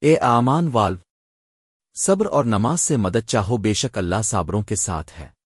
اے آمان والو، صبر اور نماز سے مدد چاہو، بے شک اللہ صابروں کے ساتھ ہے۔